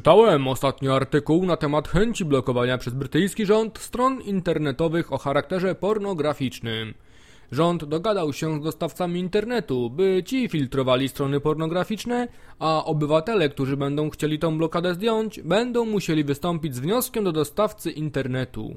Przeczytałem ostatnio artykuł na temat chęci blokowania przez brytyjski rząd stron internetowych o charakterze pornograficznym. Rząd dogadał się z dostawcami internetu, by ci filtrowali strony pornograficzne, a obywatele, którzy będą chcieli tą blokadę zdjąć, będą musieli wystąpić z wnioskiem do dostawcy internetu.